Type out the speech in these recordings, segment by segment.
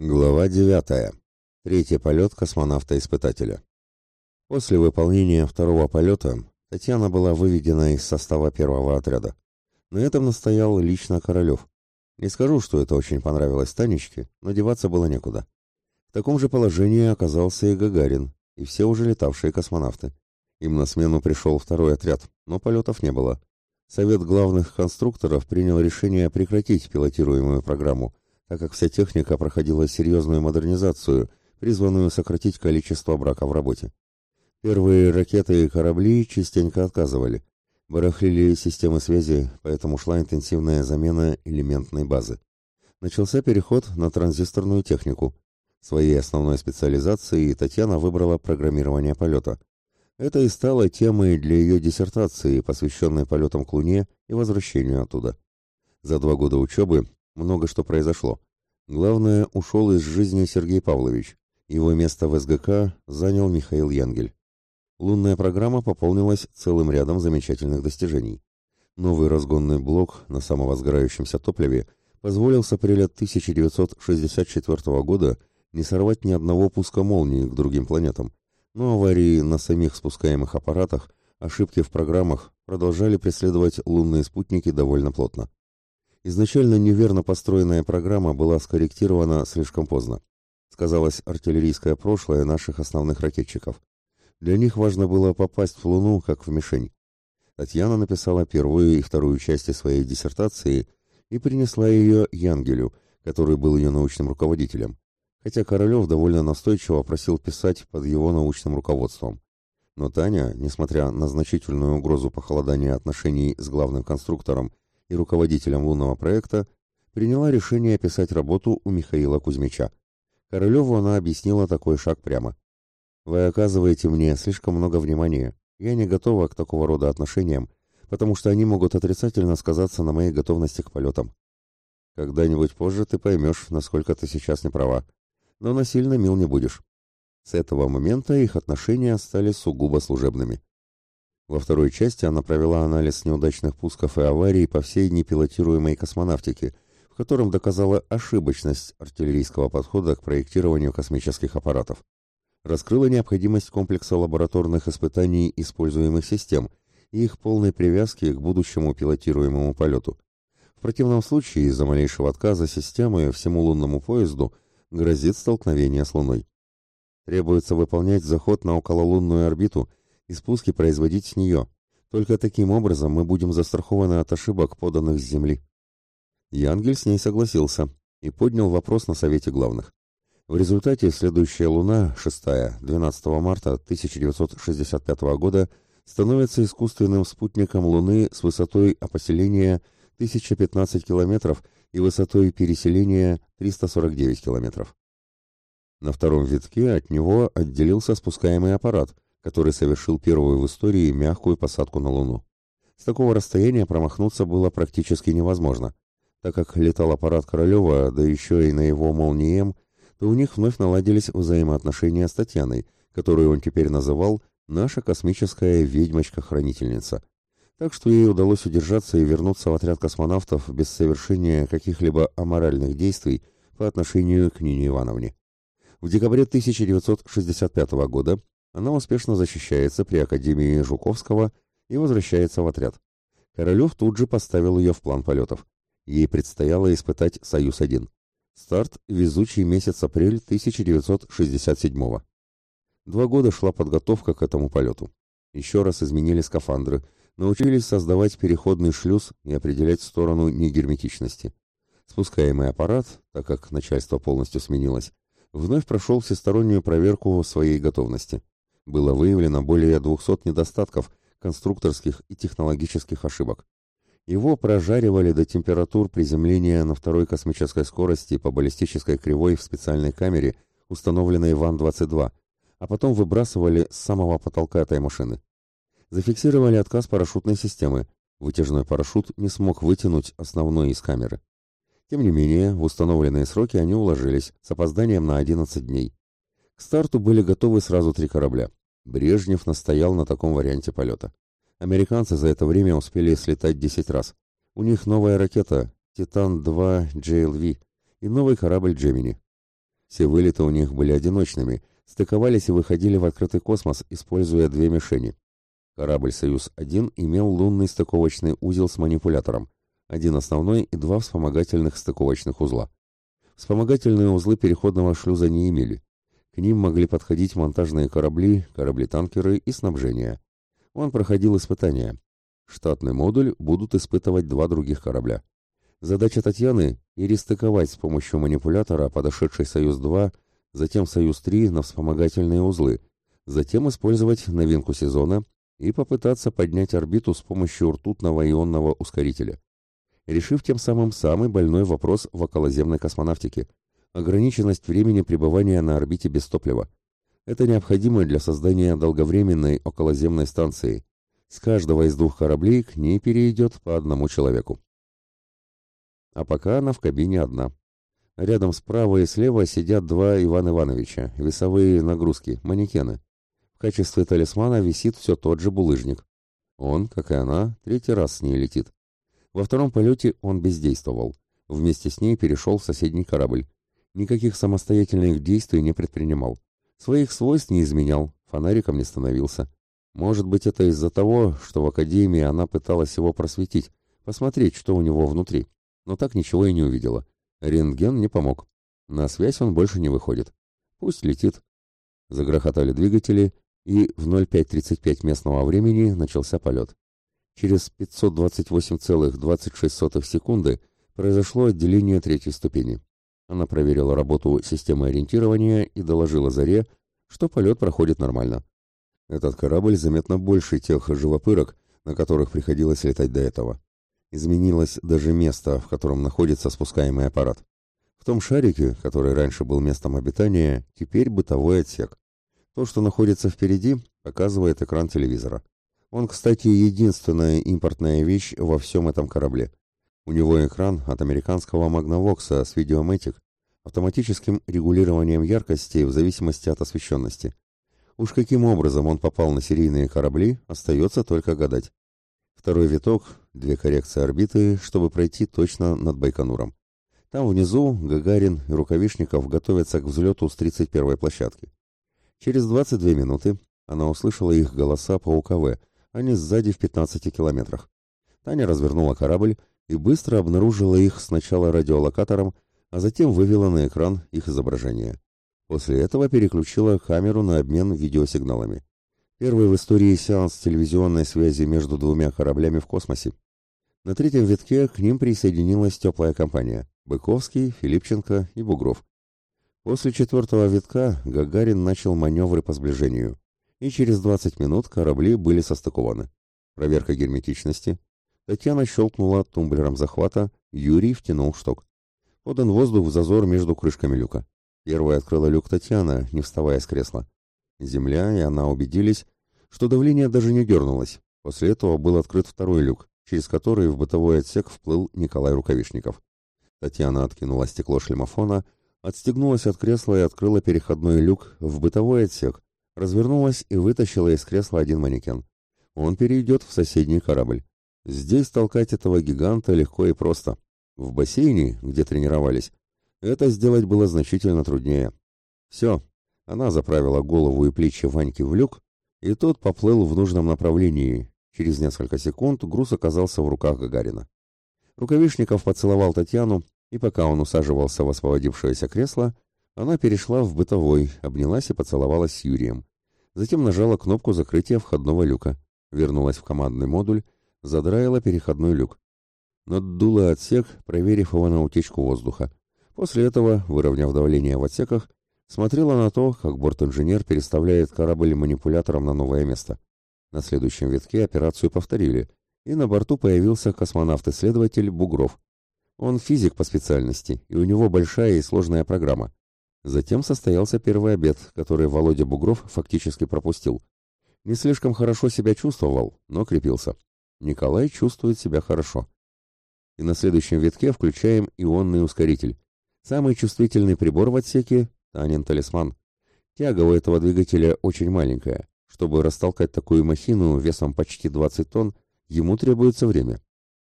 Глава 9. Третий полет космонавта-испытателя. После выполнения второго полета Татьяна была выведена из состава первого отряда. На этом настоял лично Королев. Не скажу, что это очень понравилось Танечке, но деваться было некуда. В таком же положении оказался и Гагарин, и все уже летавшие космонавты. Им на смену пришел второй отряд, но полетов не было. Совет главных конструкторов принял решение прекратить пилотируемую программу, так как вся техника проходила серьезную модернизацию, призванную сократить количество брака в работе. Первые ракеты и корабли частенько отказывали. Барахлили системы связи, поэтому шла интенсивная замена элементной базы. Начался переход на транзисторную технику. Своей основной специализацией Татьяна выбрала программирование полета. Это и стало темой для ее диссертации, посвященной полетам к Луне и возвращению оттуда. За два года учебы много что произошло. Главное, ушел из жизни Сергей Павлович. Его место в СГК занял Михаил Янгель. Лунная программа пополнилась целым рядом замечательных достижений. Новый разгонный блок на самовозгорающемся топливе позволил с апреля 1964 года не сорвать ни одного пуска молнии к другим планетам, но аварии на самих спускаемых аппаратах, ошибки в программах продолжали преследовать лунные спутники довольно плотно. Изначально неверно построенная программа была скорректирована слишком поздно. Сказалось артиллерийское прошлое наших основных ракетчиков. Для них важно было попасть в Луну как в мишень. Татьяна написала первую и вторую части своей диссертации и принесла ее Янгелю, который был ее научным руководителем, хотя Королев довольно настойчиво просил писать под его научным руководством. Но Таня, несмотря на значительную угрозу похолодания отношений с главным конструктором и руководителем лунного проекта, приняла решение описать работу у Михаила Кузьмича. Королеву она объяснила такой шаг прямо. «Вы оказываете мне слишком много внимания. Я не готова к такого рода отношениям, потому что они могут отрицательно сказаться на моей готовности к полетам. Когда-нибудь позже ты поймешь, насколько ты сейчас не права. Но насильно мил не будешь». С этого момента их отношения стали сугубо служебными. Во второй части она провела анализ неудачных пусков и аварий по всей непилотируемой космонавтике, в котором доказала ошибочность артиллерийского подхода к проектированию космических аппаратов. Раскрыла необходимость комплекса лабораторных испытаний используемых систем и их полной привязки к будущему пилотируемому полету. В противном случае из-за малейшего отказа системы всему лунному поезду грозит столкновение с Луной. Требуется выполнять заход на окололунную орбиту и спуски производить с нее. Только таким образом мы будем застрахованы от ошибок, поданных с Земли. Янгель с ней согласился и поднял вопрос на Совете главных. В результате следующая Луна, шестая, 12 марта 1965 года, становится искусственным спутником Луны с высотой опоселения 1015 километров и высотой переселения 349 километров. На втором витке от него отделился спускаемый аппарат – который совершил первую в истории мягкую посадку на Луну. С такого расстояния промахнуться было практически невозможно. Так как летал аппарат Королева, да еще и на его молнии М, то у них вновь наладились взаимоотношения с Татьяной, которую он теперь называл «наша космическая ведьмочка-хранительница». Так что ей удалось удержаться и вернуться в отряд космонавтов без совершения каких-либо аморальных действий по отношению к Нине Ивановне. В декабре 1965 года она успешно защищается при Академии Жуковского и возвращается в отряд. Королев тут же поставил ее в план полетов. Ей предстояло испытать «Союз-1». Старт – везучий месяц апрель 1967 -го. Два года шла подготовка к этому полету. Еще раз изменили скафандры, научились создавать переходный шлюз и определять сторону негерметичности. Спускаемый аппарат, так как начальство полностью сменилось, вновь прошел всестороннюю проверку своей готовности было выявлено более 200 недостатков, конструкторских и технологических ошибок. Его прожаривали до температур приземления на второй космической скорости по баллистической кривой в специальной камере, установленной ВАН-22, а потом выбрасывали с самого потолка этой машины. Зафиксировали отказ парашютной системы. Вытяжной парашют не смог вытянуть основной из камеры. Тем не менее, в установленные сроки они уложились с опозданием на 11 дней. К старту были готовы сразу три корабля. Брежнев настоял на таком варианте полета. Американцы за это время успели слетать 10 раз. У них новая ракета «Титан-2 JLV» и новый корабль «Джемини». Все вылеты у них были одиночными, стыковались и выходили в открытый космос, используя две мишени. Корабль «Союз-1» имел лунный стыковочный узел с манипулятором, один основной и два вспомогательных стыковочных узла. Вспомогательные узлы переходного шлюза не имели. К ним могли подходить монтажные корабли, корабли-танкеры и снабжение. Он проходил испытания. Штатный модуль будут испытывать два других корабля. Задача Татьяны – перестыковать с помощью манипулятора подошедший «Союз-2», затем «Союз-3» на вспомогательные узлы, затем использовать новинку сезона и попытаться поднять орбиту с помощью ртутного ионного ускорителя решив тем самым самый больной вопрос в околоземной космонавтике – ограниченность времени пребывания на орбите без топлива. Это необходимо для создания долговременной околоземной станции. С каждого из двух кораблей к ней перейдет по одному человеку. А пока она в кабине одна. Рядом справа и слева сидят два Ивана Ивановича, весовые нагрузки, манекены. В качестве талисмана висит все тот же булыжник. Он, как и она, третий раз с ней летит. Во втором полете он бездействовал. Вместе с ней перешел в соседний корабль. Никаких самостоятельных действий не предпринимал. Своих свойств не изменял, фонариком не становился. Может быть, это из-за того, что в академии она пыталась его просветить, посмотреть, что у него внутри. Но так ничего и не увидела. Рентген не помог. На связь он больше не выходит. Пусть летит. Загрохотали двигатели, и в 05.35 местного времени начался полет. Через 528,26 секунды произошло отделение третьей ступени. Она проверила работу системы ориентирования и доложила Заре, что полет проходит нормально. Этот корабль заметно больше тех живопырок, на которых приходилось летать до этого. Изменилось даже место, в котором находится спускаемый аппарат. В том шарике, который раньше был местом обитания, теперь бытовой отсек. То, что находится впереди, показывает экран телевизора. Он, кстати, единственная импортная вещь во всем этом корабле. У него экран от американского Magnavox с видеометик, автоматическим регулированием яркости в зависимости от освещенности. Уж каким образом он попал на серийные корабли, остается только гадать. Второй виток, две коррекции орбиты, чтобы пройти точно над Байконуром. Там внизу Гагарин и Рукавишников готовятся к взлету с 31-й площадки. Через 22 минуты она услышала их голоса по УКВ, они сзади в 15 километрах. Таня развернула корабль и быстро обнаружила их сначала радиолокатором, а затем вывела на экран их изображение. После этого переключила камеру на обмен видеосигналами. Первый в истории сеанс телевизионной связи между двумя кораблями в космосе. На третьем витке к ним присоединилась теплая компания – Быковский, Филипченко и Бугров. После четвертого витка Гагарин начал маневры по сближению и через 20 минут корабли были состыкованы. Проверка герметичности. Татьяна щелкнула тумблером захвата, Юрий втянул шток. Подан воздух в зазор между крышками люка. Первая открыла люк Татьяна, не вставая с кресла. Земля и она убедились, что давление даже не дернулось. После этого был открыт второй люк, через который в бытовой отсек вплыл Николай Рукавишников. Татьяна откинула стекло шлемофона, отстегнулась от кресла и открыла переходной люк в бытовой отсек, развернулась и вытащила из кресла один манекен. Он перейдет в соседний корабль. Здесь толкать этого гиганта легко и просто. В бассейне, где тренировались, это сделать было значительно труднее. Все. Она заправила голову и плечи Ваньки в люк, и тот поплыл в нужном направлении. Через несколько секунд груз оказался в руках Гагарина. Рукавишников поцеловал Татьяну, и пока он усаживался в освободившееся кресло, она перешла в бытовой, обнялась и поцеловалась с Юрием. Затем нажала кнопку закрытия входного люка, вернулась в командный модуль, задраила переходной люк. Надула отсек, проверив его на утечку воздуха. После этого, выровняв давление в отсеках, смотрела на то, как борт-инженер переставляет корабль манипулятором на новое место. На следующем витке операцию повторили, и на борту появился космонавт-исследователь Бугров. Он физик по специальности, и у него большая и сложная программа. Затем состоялся первый обед, который Володя Бугров фактически пропустил. Не слишком хорошо себя чувствовал, но крепился. Николай чувствует себя хорошо. И на следующем витке включаем ионный ускоритель. Самый чувствительный прибор в отсеке – Танин талисман. Тяга у этого двигателя очень маленькая. Чтобы растолкать такую махину весом почти 20 тонн, ему требуется время.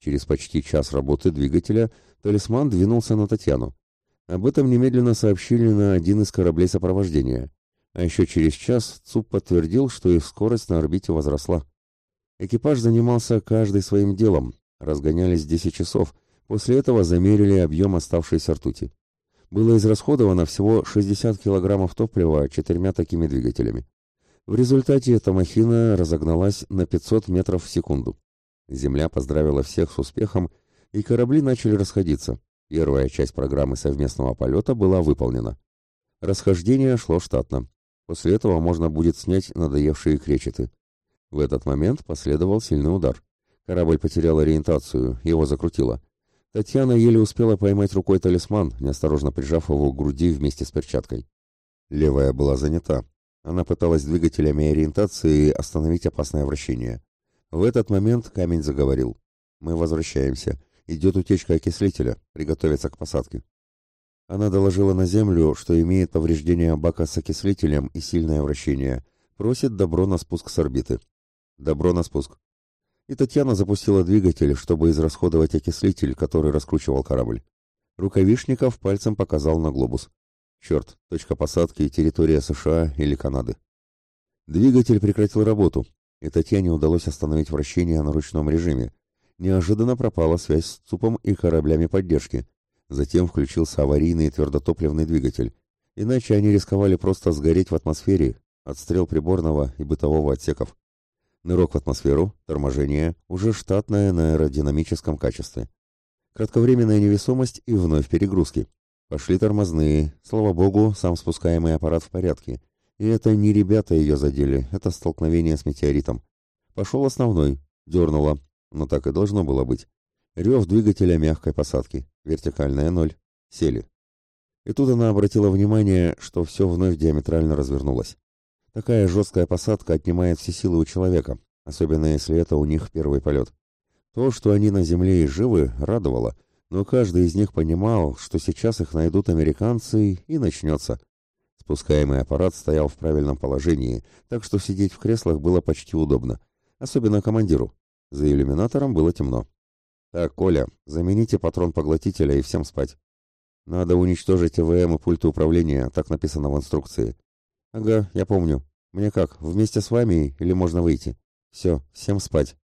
Через почти час работы двигателя талисман двинулся на Татьяну. Об этом немедленно сообщили на один из кораблей сопровождения. А еще через час ЦУП подтвердил, что их скорость на орбите возросла. Экипаж занимался каждый своим делом, разгонялись 10 часов, после этого замерили объем оставшейся ртути. Было израсходовано всего 60 килограммов топлива четырьмя такими двигателями. В результате эта махина разогналась на 500 метров в секунду. Земля поздравила всех с успехом, и корабли начали расходиться. Первая часть программы совместного полета была выполнена. Расхождение шло штатно. После этого можно будет снять надоевшие кречеты. В этот момент последовал сильный удар. Корабль потерял ориентацию, его закрутило. Татьяна еле успела поймать рукой талисман, неосторожно прижав его к груди вместе с перчаткой. Левая была занята, она пыталась двигателями ориентации остановить опасное вращение. В этот момент камень заговорил. «Мы возвращаемся. Идет утечка окислителя. Приготовиться к посадке». Она доложила на землю, что имеет повреждение бака с окислителем и сильное вращение. Просит добро на спуск с орбиты. Добро на спуск. И Татьяна запустила двигатель, чтобы израсходовать окислитель, который раскручивал корабль. Рукавишников пальцем показал на глобус. Черт, точка посадки, территория США или Канады. Двигатель прекратил работу, и Татьяне удалось остановить вращение на ручном режиме. Неожиданно пропала связь с ЦУПом и кораблями поддержки. Затем включился аварийный твердотопливный двигатель. Иначе они рисковали просто сгореть в атмосфере, отстрел приборного и бытового отсеков. Нырок в атмосферу, торможение, уже штатное на аэродинамическом качестве. Кратковременная невесомость и вновь перегрузки. Пошли тормозные. Слава богу, сам спускаемый аппарат в порядке. И это не ребята ее задели, это столкновение с метеоритом. Пошел основной. Дернуло. Но так и должно было быть. Рев двигателя мягкой посадки. Вертикальная ноль. Сели. И тут она обратила внимание, что все вновь диаметрально развернулось. Такая жесткая посадка отнимает все силы у человека, особенно если это у них первый полет. То, что они на земле и живы, радовало — но каждый из них понимал, что сейчас их найдут американцы и начнется. Спускаемый аппарат стоял в правильном положении, так что сидеть в креслах было почти удобно, особенно командиру. За иллюминатором было темно. «Так, Коля, замените патрон поглотителя и всем спать. Надо уничтожить ЭВМ и пульты управления, так написано в инструкции». «Ага, я помню. Мне как, вместе с вами или можно выйти?» «Все, всем спать.